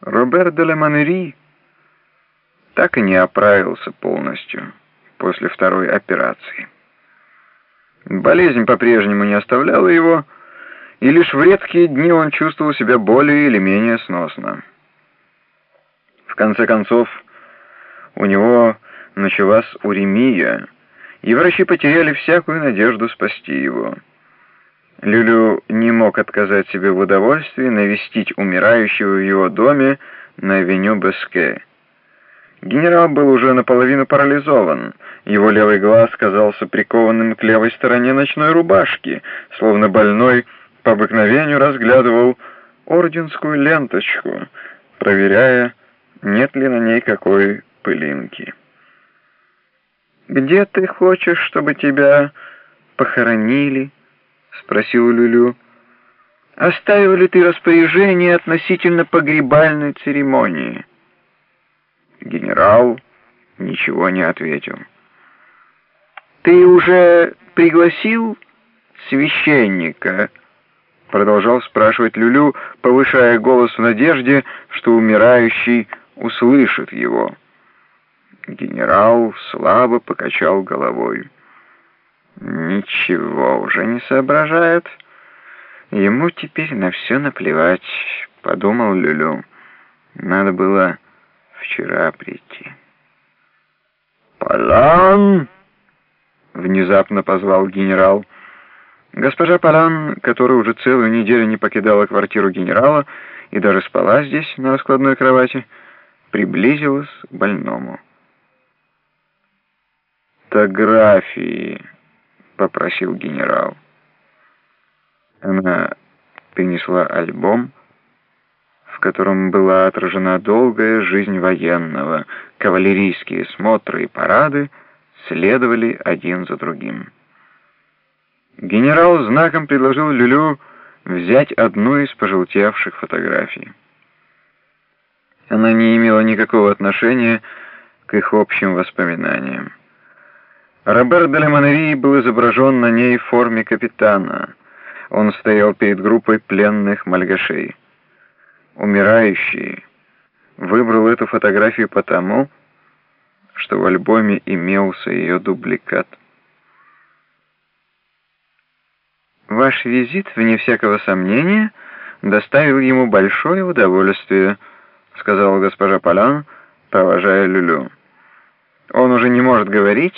Робер де Леманери так и не оправился полностью после второй операции. Болезнь по-прежнему не оставляла его, и лишь в редкие дни он чувствовал себя более или менее сносно. В конце концов, у него началась уремия, и врачи потеряли всякую надежду спасти его. Люлю не мог отказать себе в удовольствии навестить умирающего в его доме на авеню Беске. Генерал был уже наполовину парализован. Его левый глаз казался прикованным к левой стороне ночной рубашки, словно больной по обыкновению разглядывал орденскую ленточку, проверяя, нет ли на ней какой пылинки. «Где ты хочешь, чтобы тебя похоронили?» — спросил Люлю. «Оставил ли ты распоряжение относительно погребальной церемонии?» Генерал ничего не ответил. «Ты уже пригласил священника?» Продолжал спрашивать Люлю, повышая голос в надежде, что умирающий услышит его. Генерал слабо покачал головой. Ничего уже не соображает. Ему теперь на все наплевать, подумал Люлю. Надо было вчера прийти. «Палан!» — внезапно позвал генерал. Госпожа Палан, которая уже целую неделю не покидала квартиру генерала и даже спала здесь, на раскладной кровати, приблизилась к больному. «Фотографии!» — попросил генерал. Она принесла альбом, в котором была отражена долгая жизнь военного, кавалерийские смотры и парады следовали один за другим. Генерал знаком предложил Люлю взять одну из пожелтевших фотографий. Она не имела никакого отношения к их общим воспоминаниям. Робер де был изображен на ней в форме капитана. Он стоял перед группой пленных мальгашей. Умирающий выбрал эту фотографию потому, что в альбоме имелся ее дубликат. Ваш визит, вне всякого сомнения, доставил ему большое удовольствие, сказала госпожа Полян, провожая Люлю. Он уже не может говорить,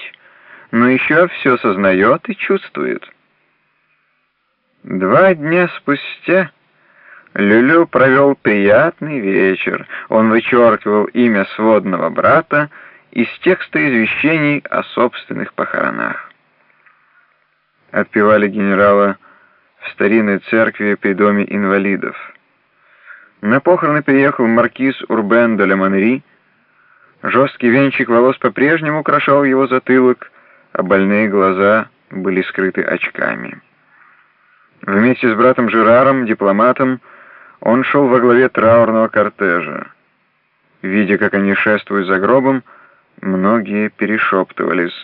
но еще все сознает и чувствует. Два дня спустя Люлю провел приятный вечер. Он вычеркивал имя сводного брата из текста извещений о собственных похоронах. Отпевали генерала в старинной церкви при доме инвалидов. На похороны приехал маркиз Урбен де Леманри. Жесткий венчик волос по-прежнему украшал его затылок, а больные глаза были скрыты очками. Вместе с братом Жераром, дипломатом, он шел во главе траурного кортежа. Видя, как они шествуют за гробом, многие перешептывались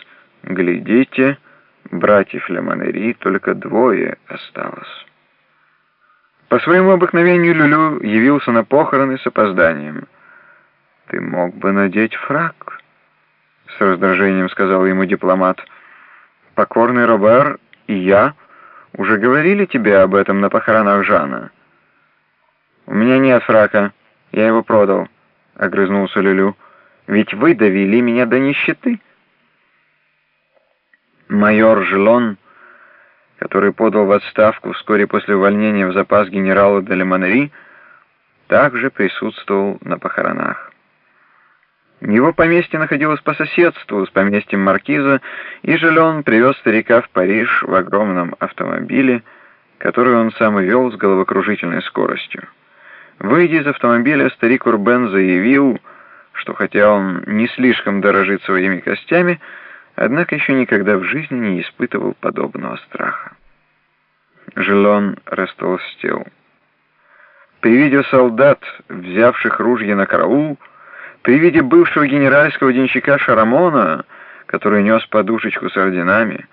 «Глядите, братьев Лемонери только двое осталось». По своему обыкновению Люлю явился на похороны с опозданием. «Ты мог бы надеть фраг», — с раздражением сказал ему дипломат. «Покорный Робер и я уже говорили тебе об этом на похоронах Жана». «У меня нет фрака, я его продал», — огрызнулся Люлю. «Ведь вы довели меня до нищеты». Майор Желон, который подал в отставку вскоре после увольнения в запас генерала Делеманери, также присутствовал на похоронах. Его поместье находилось по соседству с поместьем маркиза, и Желен привез старика в Париж в огромном автомобиле, который он сам вел с головокружительной скоростью. Выйдя из автомобиля, старик Урбен заявил, что хотя он не слишком дорожит своими костями, однако еще никогда в жизни не испытывал подобного страха. Желон растолстел. При виде солдат, взявших ружья на караул, при виде бывшего генеральского денщика Шарамона, который нес подушечку с орденами,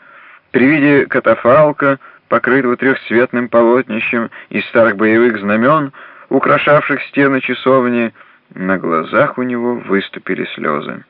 при виде катафалка, покрытого трехцветным полотнищем из старых боевых знамен, украшавших стены часовни, на глазах у него выступили слезы.